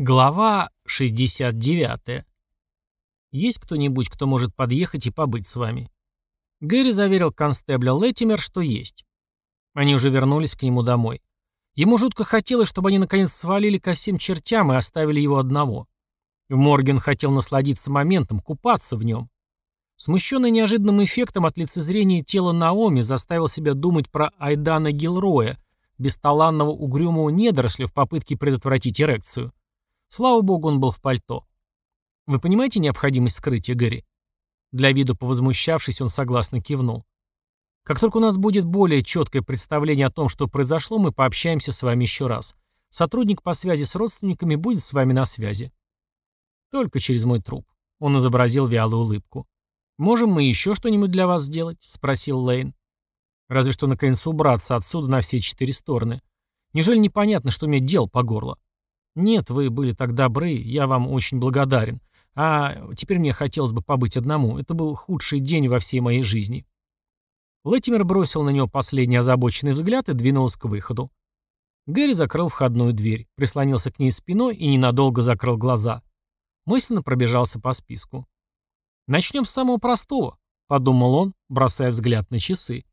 Глава 69. Есть кто-нибудь, кто может подъехать и побыть с вами? Гэри заверил констебля Леттимер, что есть. Они уже вернулись к нему домой. Ему жутко хотелось, чтобы они наконец свалили ко всем чертям и оставили его одного. Морген хотел насладиться моментом, купаться в нем. Смущенный неожиданным эффектом от лицезрения тела Наоми заставил себя думать про Айдана Гилроя, бесталанного угрюмого недоросля в попытке предотвратить эрекцию. Слава богу, он был в пальто. Вы понимаете необходимость скрытия, Гэри? Для виду повозмущавшись, он согласно кивнул. Как только у нас будет более четкое представление о том, что произошло, мы пообщаемся с вами еще раз. Сотрудник по связи с родственниками будет с вами на связи. Только через мой труп. Он изобразил вялую улыбку. «Можем мы еще что-нибудь для вас сделать?» — спросил Лейн. «Разве что наконец убраться отсюда на все четыре стороны. Неужели непонятно, что меня дел по горло?» «Нет, вы были так добры, я вам очень благодарен. А теперь мне хотелось бы побыть одному. Это был худший день во всей моей жизни». Леттимер бросил на него последний озабоченный взгляд и двинулся к выходу. Гэри закрыл входную дверь, прислонился к ней спиной и ненадолго закрыл глаза. Мысленно пробежался по списку. «Начнем с самого простого», — подумал он, бросая взгляд на часы.